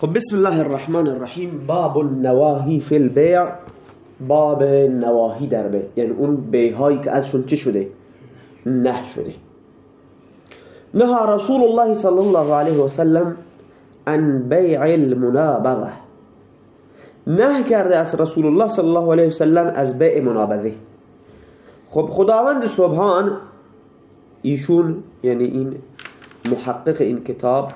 خب بسم الله الرحمن الرحیم. باب النواهی فی البیع. باب نواهی در بیع یعنی اون بیعهایی که ازشون چه شده؟ نه شده. نها رسول الله صلی الله علیه وسلم عن بیع المنابغه نه کرده از رسول الله صلی الله علیه وسلم از بیع منابغه خب خداوند سبحان ایشون یعنی این محقق این کتاب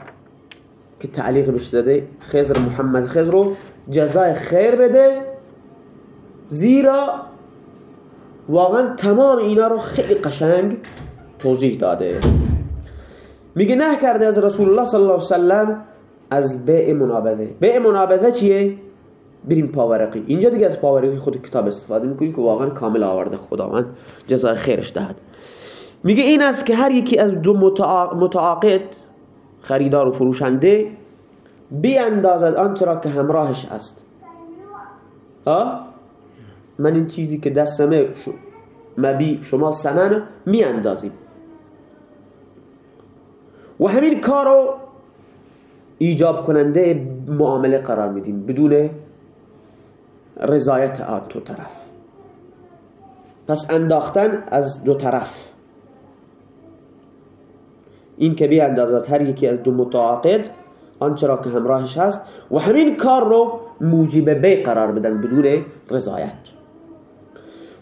که تعلیق بهش داده خضر محمد خضر رو جزای خیر بده زیرا واقعا تمام اینا رو خیلی قشنگ توضیح داده. میگه نه کرده از رسول الله صلی الله علیه وسلم از بیع منابذه بیع منابذه چیه؟ بریم پاورقی. اینجا دیگه از پاورقی خود کتاب استفاده می‌کنیم که واقعا کامل آورده خداوند جزای خیرش دهد. میگه این است که هر یکی از دو متعاقد خریدار و فروشنده بیاندازد آنچه را که همراهش است. ها من این چیزی که دستمه مبی شما سمن می اندازیم و همین کار رو ایجاب کننده معامله قرار میدیم بدون رضایت آن دو طرف. پس انداختن از دو طرف. این که بیاندازد هر یکی از دو متعاقد آنچه را که همراهش هست و همین کار رو موجب بی قرار بدن بدون رضایت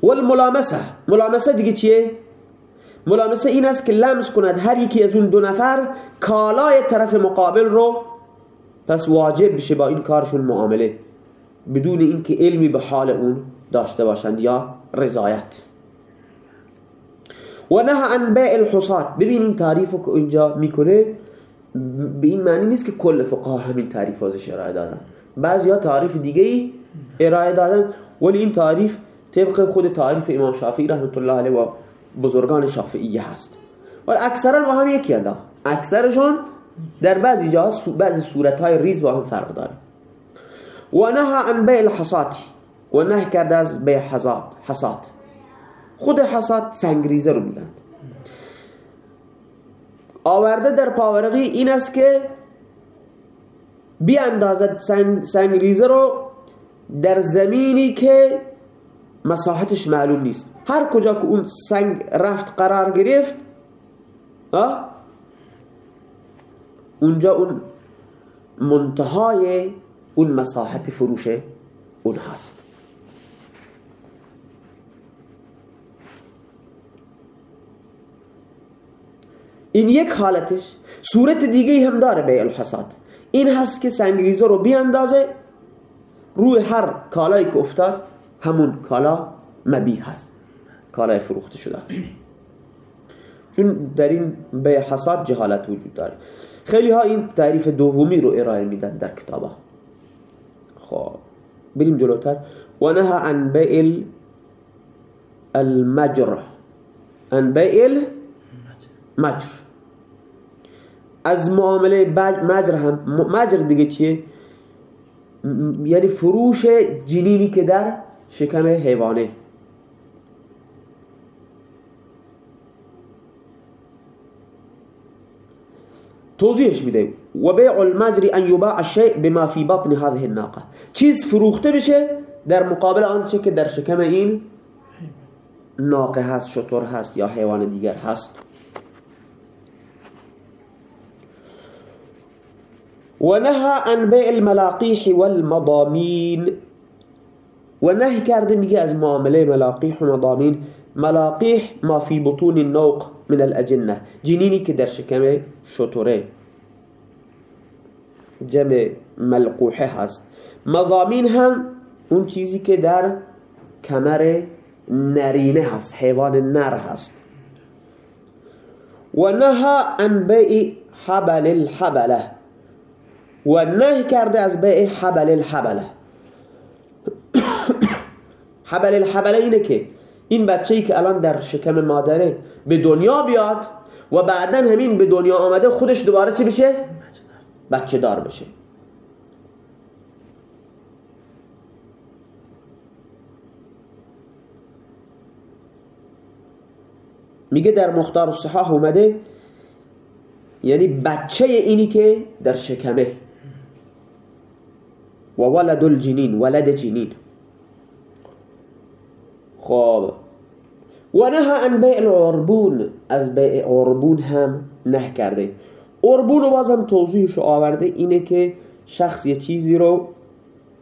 و الملامسه ملامسه دیگه چیه؟ ملامسه این است که لمس کند هر یکی از اون دو نفر کالای طرف مقابل رو پس واجب بشه با این کارشون معامله بدون اینکه علمی به حال اون داشته باشند یا رضایت و نه عن بیع الحصات ببینین تعریفو که اینجا می‌کنه به این معنی نیست که کل فقها همین تعریف ازش ارائه دادن. بعضی ها تعریف دیگه ای ارائه دادن ولی این تعریف طبق خود تعریف امام شافعی رحمت الله علیه و بزرگان شافعیه هست. ولی اکثرا با هم یکی ادا اکثرشون در بعضی جاها بعضی صورتهای ریز با هم فرق داره و نه عن بیع الحصاتی و نه کرده از بیع حصات خود حصات سنگریزه رو میگن آورده در پاورقی این است که بیاندازد سنگ, سنگریزه رو در زمینی که مساحتش معلوم نیست. هر کجا که اون سنگ رفت قرار گرفت اونجا اون منتهای اون مساحت فروش اون هست. این یک حالتش صورت دیگه هم داره به الحساد این هست که سنگریزه رو بیاندازه روی هر کالایی که افتاد همون کالا مبی هست کالای فروخته شده هست. چون در این به حساد جهالت وجود داره. خیلی ها این تعریف دومی رو ارائه میدن در کتابه خب بریم جلوتر. و نه عن بیل المجر عن بیل مجر. از معامله مجر هم مجر دیگه چیه؟ یعنی فروش جنینی که در شکم حیوانه. توضیحش میده. و بیع المجر ان یباع الشیء بما فی بطن هذه الناقه. چیز فروخته بشه در مقابل آنچه که در شکم این ناقه هست شطور هست یا حیوان دیگر هست. ونهى عن بيع الملاقيح والمضامين. ونهي کرده میگه از معاملة ملاقیح و مضامین ملاقیح ما فی بطون النوق من الأجنة. جنینی که در شکم شطورة. جمع ملقوحة هست. مضامین هم اون چیزی که در کمر نرینه هست. حیوان نر هست. عن بیع حبل الحبلة. و نهی کرده از بیع حبل الحبله حبل الحبله اینه که این بچه‌ای که الان در شکم مادره به دنیا بیاد و بعدا همین به دنیا آمده خودش دوباره چی بشه؟ بچه دار بشه. میگه در مختار الصحاح اومده یعنی بچه اینی که در شکمه. و ولد الجنین ولد جنین. خب. و نه ان بیع العربون از بیع عربون هم نه کرده. عربون رو بازم توضیحش آورده اینه که شخص یه چیزی رو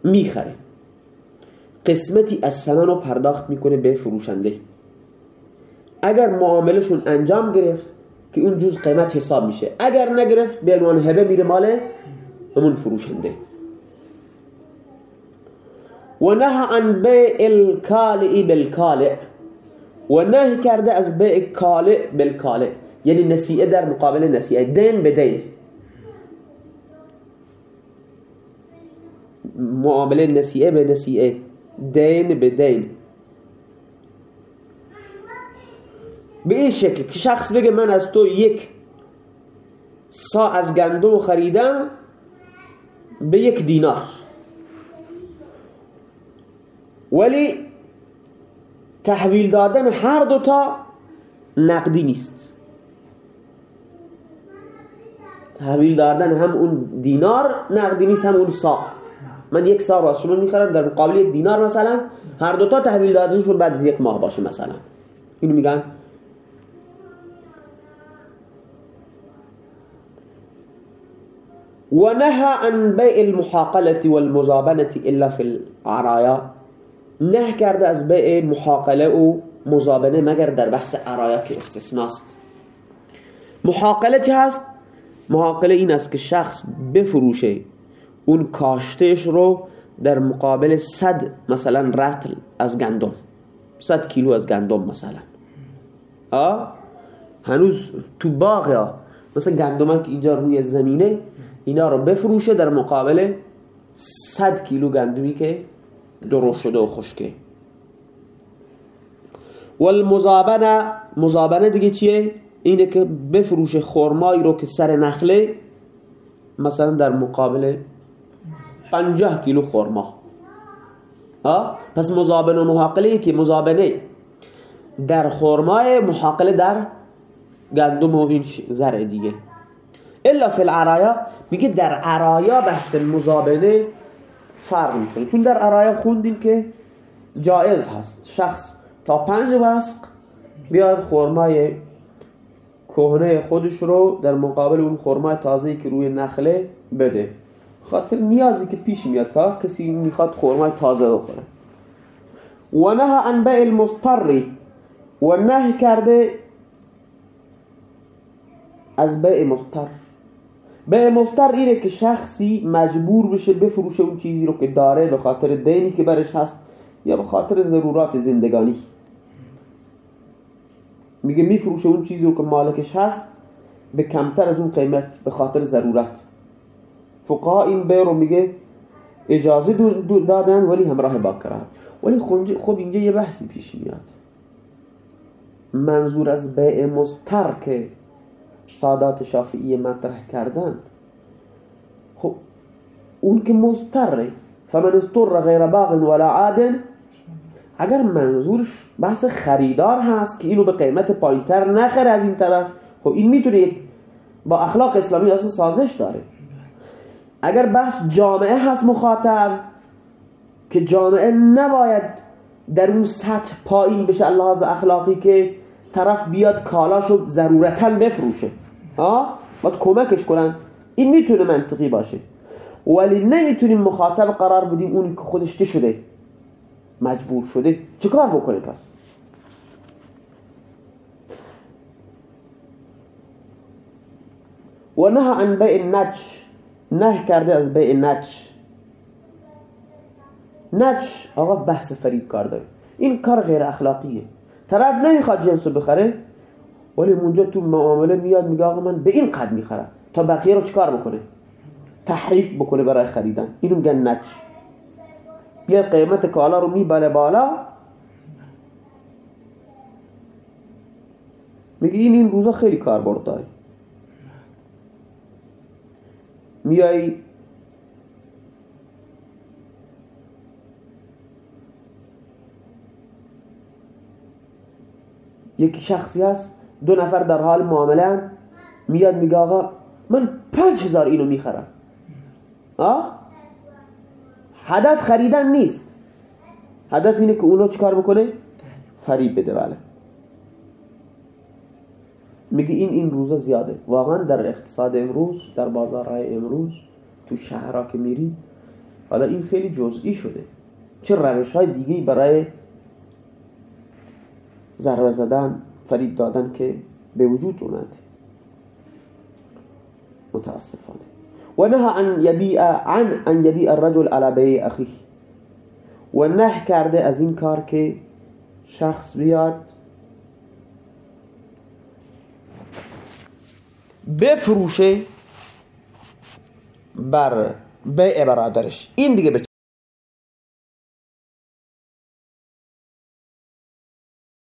می‌خره. قسمتی از ثمن رو پرداخت می‌کنه به فروشنده. اگر معاملشون انجام گرفت که اون جز قیمت حساب میشه. اگر نگرفت به عنوان هبه میره مال همون فروشنده. و نه عن بیع الکالعی بالکالع و نه کرده از بیع کالع بالکالع یعنی نسیعه در مقابل نسیعه دین به دین معامله نسیعه به نسیعه دین که شخص بگه من از تو یک سا از گندم خریدم به یک دینار. ولی تحویل دادن هر دوتا نقدی نیست. تحویل دادن هم اون دینار نقدی نیست هم اون سا. من یک سا راست شما می‌خرم در مقابل یک دینار مثلا هر دوتا تحویل دادنشون بعد از یک ماه باشه مثلا. اینو میگن؟ ونهى عن بيع المحاقلة والمزابنة إلا في العرايا. نه کرده از بیع محاقله و مزابنه مگر در بحث عرایا که استثناست محاقله چه هست؟ محاقله این است که شخص بفروشه اون کاشتش رو در مقابل صد مثلا رتل از گندم صد کیلو از گندم مثلا آه؟ هنوز تو باغ مثلا گندم که اینجا روی زمینه اینا رو بفروشه در مقابل صد کیلو گندمی که درست شده و خشکه. والمزابنه مزابنه دیگه چیه؟ اینه که بفروشه خرمایی رو که سر نخله مثلا در مقابل 50 کیلو خرما. ها؟ پس مزابنه محاقله که مزابنه. در خرمای محاقله در گندم و این زرع دیگه. الا فی العرایا میگه در عرایا بحث مزابنه فرق می‌کنه. چون در عرایا خوندیم که جایز هست. شخص تا پنج وسق بیاد خرمای کهنه خودش رو در مقابل اون خرمای تازه‌ای که روی نخله بده. خاطر نیازی که پیش میاد تا کسی می‌خواد خرمای تازه بخوره. و نه عن بیع المضطر. و نه کرده از بیع مضطر. به مفتر اینه که شخصی مجبور بشه بفروشه اون چیزی رو که داره به خاطر دینی که برش هست یا به خاطر ضرورات زندگانی. میگه میفروشه اون چیزی رو که مالکش هست به کمتر از اون قیمت به خاطر ضرورت. فقها این بیر رو میگه اجازه دادن ولی همراه با کرد ولی خب اینجا یه بحثی پیش میاد. منظور از بیع مستر که سادات شافعی مطرح کردند خب اون که مضطره فمن استر غیر باغ ولا عاد اگر منظورش بحث خریدار هست که اینو به قیمت پایینتر نخره از این طرف خب این می‌تونه با اخلاق اسلامی اصلا سازش داره. اگر بحث جامعه هست مخاطب که جامعه نباید در اون سطح پایین بشه لحاظ اخلاقی که طرف بیاد کالاشو ضرورتا بفروشه. ها؟ باید کمکش کنن. این می‌تونه منطقی باشه. ولی نمی‌تونیم مخاطب قرار بدیم اون که خودش چه شده؟ مجبور شده. چه کار بکنه پس؟ و نه عن بیع نچ نه کرده از بیع نچ نچ آقا بحث فرید کار داره. این کار غیر اخلاقیه. طرف نمی‌خواد جنس رو بخره. ولی اونجا تو معامله میاد میگه آقا من به این قد می‌خرم. تا بقیه رو چیکار بکنه؟ تحریک بکنه برای خریدن. اینو میگن نچ بیا قیمت کالا رو می‌بره بالا. میگه این این روزا خیلی کاربرد داره. میای یکی شخصی هست دو نفر در حال معامله میاد میگه آقا من پنج هزار اینو می‌خرم. آه؟ هدف خریدن نیست. هدف اینه که اونو چیکار بکنه؟ فریب بده بله. میگه این این روزا زیاده. واقعا در اقتصاد امروز در بازارهای امروز تو شهرها که میری حالا این خیلی جزئی شده. چه روش های دیگه برای ضربه زدن فریب دادن که به وجود اومده. متاسفانه. و نه ان یبیع عن ان یبیع الرجل على بیع اخیه. و نه کرده از این کار که شخص بیاد بفروشه بر بیع برادرش. این دیگه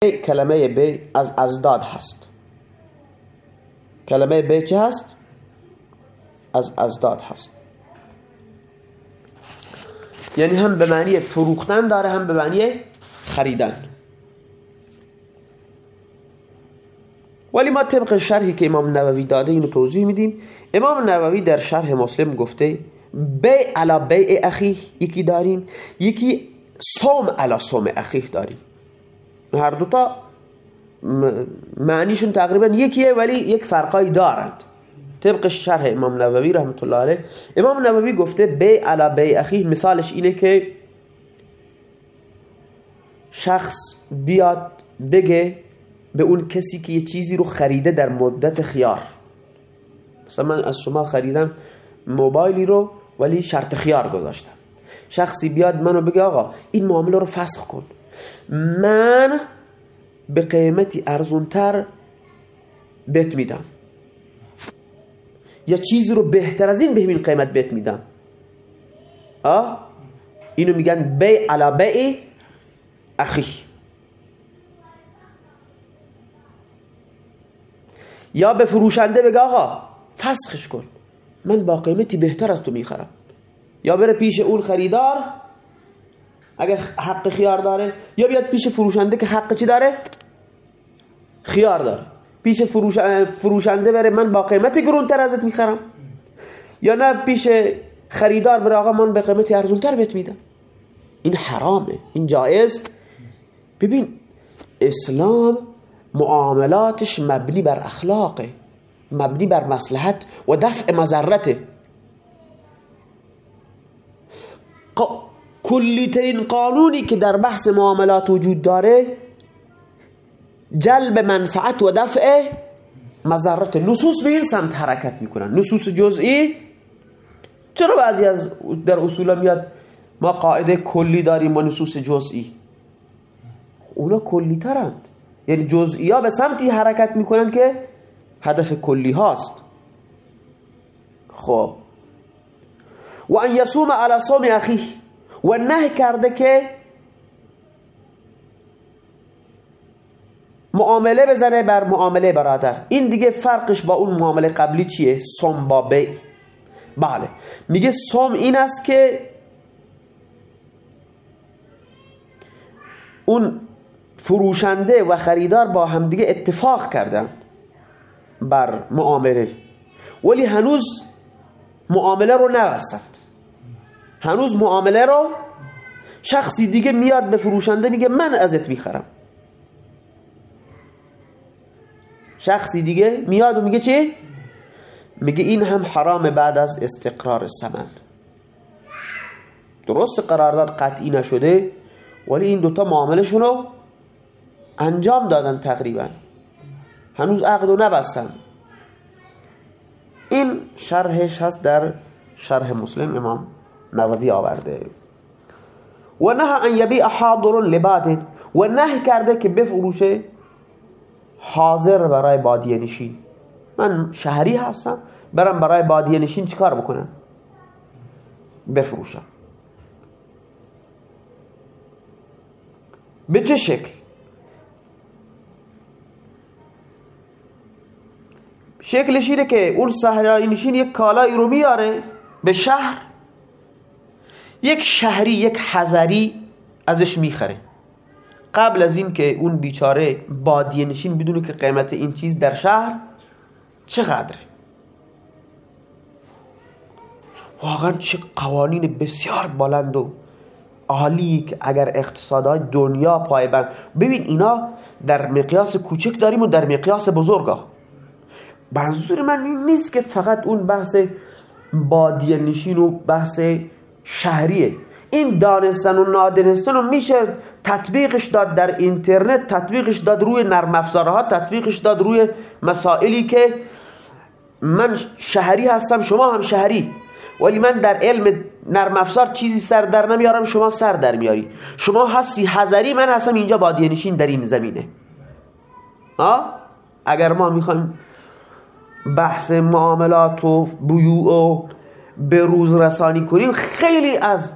کلمه بی از ازداد هست. کلمه بی چه هست؟ از ازداد هست. یعنی هم به معنی فروختن داره هم به معنی خریدن. ولی ما طبق شرحی که امام نووی داده اینو توضیح میدیم. امام نووی در شرح مسلم گفته بی علا بی اخی یکی داریم. یکی سوم علا سوم اخیه داریم. هر دوتا معنیشون تقریبا یکیه ولی یک فرقایی دارند. طبق شرح امام نووی رحمت الله علیه. امام نووی گفته بی علا بی اخیه. مثالش اینه که شخص بیاد بگه به اون کسی که یه چیزی رو خریده در مدت خیار. مثلا من از شما خریدم موبایلی رو ولی شرط خیار گذاشتم. شخصی بیاد منو بگه آقا این معامله رو فسخ کن. من به قیمتی ارزونتر بهت میدم. یا چیزی رو بهتر از این به همین قیمت بهت میدم. آه اینو میگن بی علا بی اخی. یا به فروشنده بگه آقا فسخش کن. من با قیمتی بهتر از تو می‌خرم. یا بره پیش اون خریدار اگه حق خیار داره یا بیاد پیش فروشنده که حق چی داره؟ خیار داره. پیش فروشنده بره من با قیمت گرونتر ازت می‌خرم. یا نه پیش خریدار بره آقا من به قیمت ارزونتر بهت میدم. این حرامه این جایز. ببین اسلام معاملاتش مبنی بر اخلاقه مبنی بر مصلحت و دفع مذرته کلی ترین قانونی که در بحث معاملات وجود داره جلب منفعت و دفع مذرت نصوص به این سمت حرکت می‌کنن. نصوص جزئی چرا بعضی از در اصول میاد ما قاعده کلی داریم و نصوص جزئی؟ اونا کلی ترند یعنی جزئی ها به سمتی حرکت می‌کنن که هدف کلی هاست. خب. و ان یصوم علی صوم اخیه. و نه کرده که معامله بزنه بر معامله برادر. این دیگه فرقش با اون معامله قبلی چیه؟ سوم با بی بله. میگه سوم این است که اون فروشنده و خریدار با همدیگه اتفاق کردند بر معامله. ولی هنوز معامله رو نوستند هنوز معامله رو شخصی دیگه میاد به فروشنده میگه من ازت می‌خرم. شخصی دیگه میاد و میگه چی؟ میگه این هم حرام بعد از استقرار سمن. درست قرارداد قطعی نشده ولی این دوتا معاملشون رو انجام دادن تقریبا. هنوز عقد و نبستن. این شرحش هست در شرح مسلم امام نووی آورده. و نه ان یبیع حاضر لباد و نه کرده که بفروشه حاضر برای بادیه نشین. من شهری هستم برم برای بادیه نشین چیکار بکنم؟ بفروشم. به چه شکل؟ شکلش اینه که اون صحرایی نشین یک کالایی رو میاره به شهر. یک شهری یک حضری ازش می‌خره. قبل از این که اون بیچاره بادیه نشین بدونه که قیمت این چیز در شهر چقدره. واقعا چه قوانین بسیار بلند و عالی که اگر اقتصادهای دنیا پایبند ببین اینا در مقیاس کوچک داریم و در مقیاس بزرگا. منظور من این نیست که فقط اون بحث بادیه نشین و بحث شهریه. این دانستن و نادانستن رو میشه تطبیقش داد در اینترنت تطبیقش داد روی نرم افزارها تطبیقش داد روی مسائلی که من شهری هستم شما هم شهری. ولی من در علم نرم افزار چیزی سر در نمیارم شما سر در میاری. شما هستی هزاری من هستم اینجا بادیه نشین در این زمینه. ها اگر ما می‌خوایم بحث معاملات و بیوع و به روز رسانی کنیم خیلی از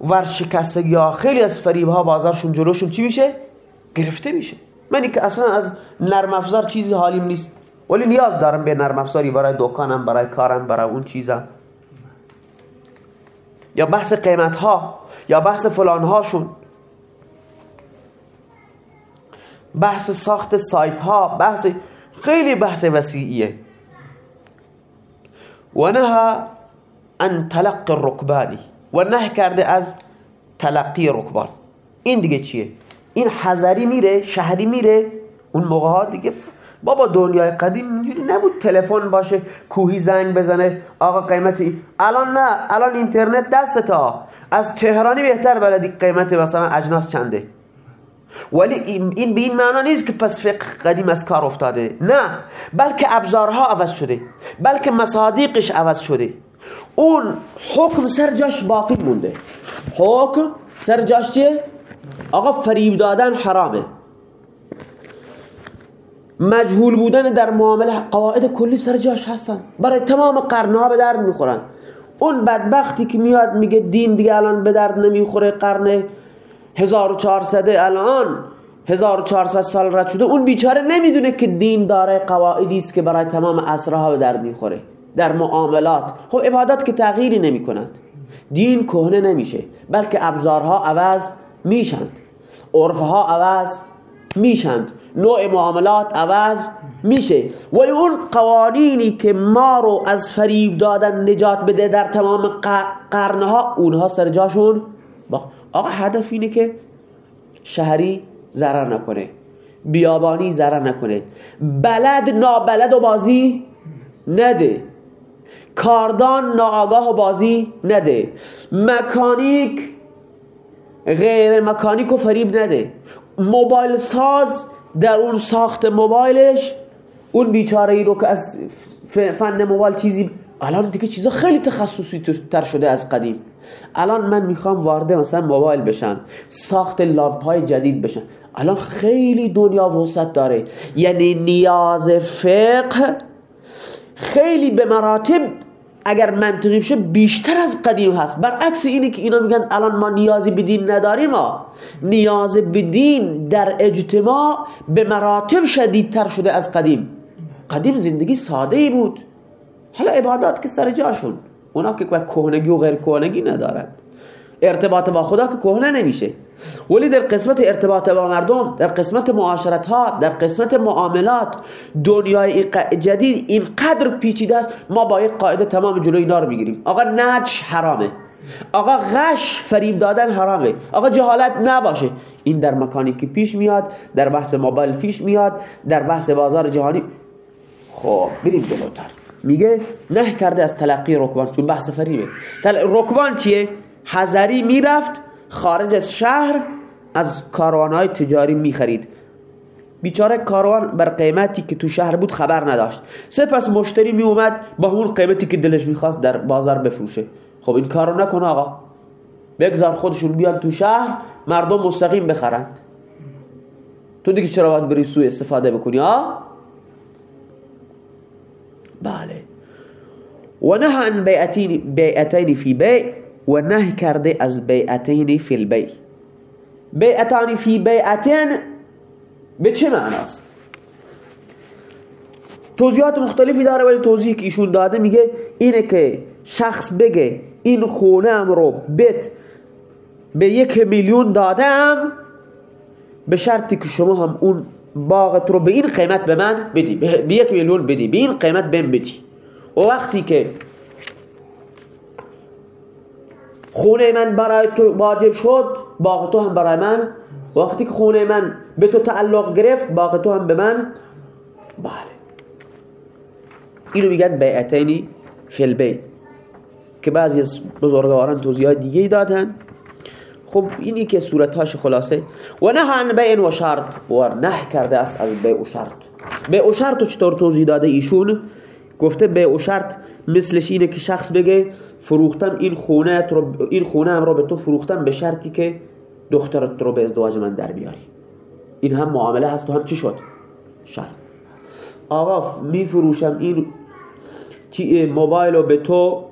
ورشکستگی یا خیلی از فریب ها بازارشون جلوشون چی میشه؟ گرفته میشه. منی که اصلا از نرم افزار چیزی حالیم نیست. ولی نیاز دارم به نرم افزاری برای دکانم برای کارم برای اون چیزم. یا بحث قیمت ها یا بحث فلان هاشون بحث ساخت سایت ها بحث خیلی بحث وسیعیه. و نه ان تلق الرکبانی و نه کرده از تلقی رکبان. این دیگه چیه؟ این حضری میره شهری میره. اون موقع ها دیگه بابا دنیای قدیم اینجوری نبود تلفن باشه کوهی زنگ بزنه آقا قیمتی الان نه الان اینترنت دست ها از تهرانی بهتر بلدی قیمت مثلا اجناس چنده. ولی این به این معنا نیست که پس فقه قدیم از کار افتاده. نه بلکه ابزارها عوض شده. بلکه مصادیقش عوض شده. اون حکم سر جاش باقی مونده. حکم سر جاش چیه؟ آقا فریب دادن حرامه. مجهول بودن در معامله قواعد کلی سر جاش هستن. برای تمام قرنها به درد می‌خورن. اون بدبختی که میاد میگه دین دیگه الان به درد نمی‌خوره قرن 1400 الان 1400 سال رد شده. اون بیچاره نمی‌دونه که دین داره قواعدی است که برای تمام عصرها به درد می‌خوره. در معاملات. خب عبادت که تغییری نمی کند دین کهنه نمیشه بلکه ابزارها عوض میشند. عرفها عوض میشند. نوع معاملات عوض میشه. ولی اون قوانینی که ما رو از فریب دادن نجات بده در تمام قرنها اونها سر جاشون آقا هدف اینه که شهری ضرر نکنه. بیابانی ضرر نکنه. بلد نابلد و بازی نده. کاردان ناآگاه و بازی نده. مکانیک غیر مکانیک و فریب نده. موبایل ساز در اون ساخت موبایلش اون بیچاره ای رو که از فن موبایل چیزی الان دیگه چیزا خیلی تخصصی تر شده از قدیم. الان من می‌خوام وارد مثلا موبایل بشم ساخت لامپ های جدید بشم. الان خیلی دنیا وسعت داره. یعنی نیاز فقه خیلی به مراتب اگر منطقی بشه بیشتر از قدیم هست. برعکس اینی که اینا میگن الان ما نیازی به دین نداریم ما نیاز به دین در اجتماع به مراتب شدیدتر شده از قدیم. قدیم زندگی ساده ای بود. حالا عبادات که سر جاشون. اونا که کهنگی و غیر کهنگی ندارند ارتباط با خدا که کهنه نمیشه. ولی در قسمت ارتباط با مردم در قسمت معاشرت ها در قسمت معاملات دنیای جدید این قدر پیچیده است ما با یک قاعده تمام جلوی اینا رو می‌گیریم. آقا نجش حرامه. آقا غش فریب دادن حرامه. آقا جهالت نباشه. این در مکانی که پیش میاد در بحث موبایل پیش میاد در بحث بازار جهانی. خب بریم جلوتر. میگه نه کرده از تلقی رکبان چون بحث فریبه. رکبان چیه؟ حذری می‌رفت خارج از شهر از های تجاری می‌خرید. بیچاره کاروان بر قیمتی که تو شهر بود خبر نداشت. سپس مشتری می اومد با اون قیمتی که دلش می‌خواست در بازار بفروشه. خب این کارو نکن آقا. بگذار خودشون بیان تو شهر مردم مستقیم بخرند تو دیگه چرا باید بری سوی استفاده بکنی ها بله. و نه ان بیعتین فی بیع و نه کرده از بیعتین فی البی بیعتانی فی بیعتین به چه معناست؟ توضیحات مختلفی داره ولی توضیحی که ایشون داده میگه اینه که شخص بگه این خونه رو بیت به یک میلیون دادم به شرطی که شما هم اون باغت رو به این قیمت به من بدی به یک میلیون بدی به این قیمت بهم بدی. و وقتی که خونه من برای تو واجب شد باغ تو هم برای من. وقتی که خونه من به تو تعلق گرفت باغ تو هم به من. بله. اینو میگن بیعتینی فی البیت. که بعضی از بزرگواران توضیحات دیگه دادن. خب اینی که صورتهاش خلاصه. و نه عن بیع و شرط. و نه کرده است از بیع و شرط. بیع و شرط چطور توضیح داده ایشون؟ گفته بیع و شرط مثلش اینه که شخص بگه فروختم این خونه رو این خونه هم رو به تو فروختم به شرطی که دخترت رو به ازدواج من در بیاری. این هم معامله هست و هم چی شد؟ شرط. آقا می فروشم این موبایل رو به تو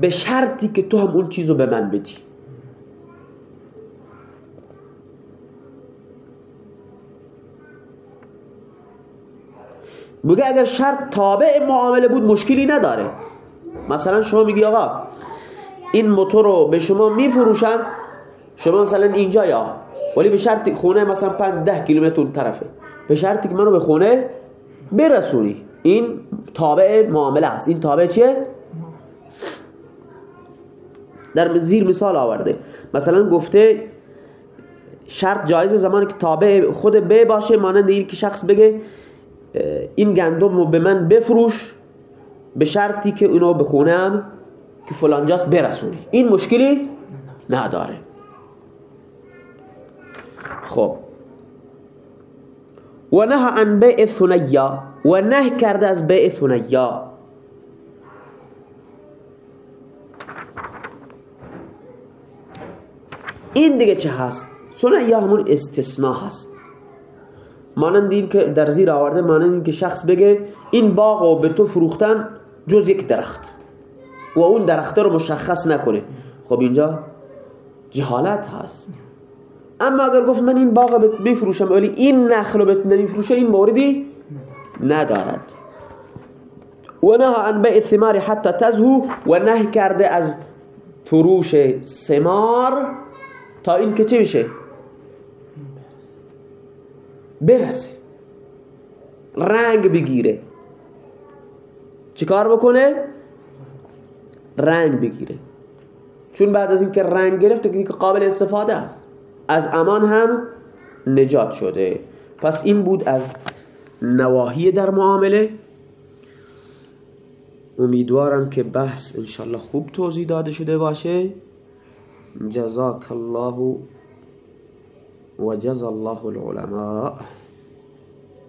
به شرطی که تو هم اون چیزو به من بدی. میگه اگر شرط تابع معامله بود مشکلی نداره. مثلا شما میگی آقا این موتور رو به شما میفروشم شما مثلا اینجا یا ولی به شرط خونه مثلا 5 ده کیلومتر اون طرفه. به شرطی که منو به خونه برسونی. این تابع معامله است. این تابع چیه؟ در زیر مثال آورده. مثلا گفته شرط جایز زمانی که تابع خود به باشه مانند این که شخص بگه این گندم رو به من بفروش به شرطی که اونو به خونم که فلانجاست برسونی. این مشکلی نداره. خب. و نه عن بیع ثنیا و نه کرده از بیع ثنیا. این دیگه چه هست؟ ثنیا همون استثناء هست. مانند این که در زیر آورده مانند این که شخص بگه این باغ به تو فروختم جز یک درخت. و اون درخته رو مشخص نکنه. خب اینجا جهالت هست. اما اگر گفت من این باغ بفروشم ولی این نخل رو نمیفروشه این موردی ندارد. و نه عن بیع ثمار حتی تزهو و نه کرده از فروش ثمار تا این که چه بشه؟ برسه. رنگ بگیره. چیکار بکنه؟ رنگ بگیره. چون بعد از اینکه رنگ گرفت که قابل استفاده است. از امان هم نجات شده. پس این بود از نواهی در معامله. امیدوارم که بحث انشالله خوب توضیح داده شده باشه. جزاک الله وجزى الله العلماء.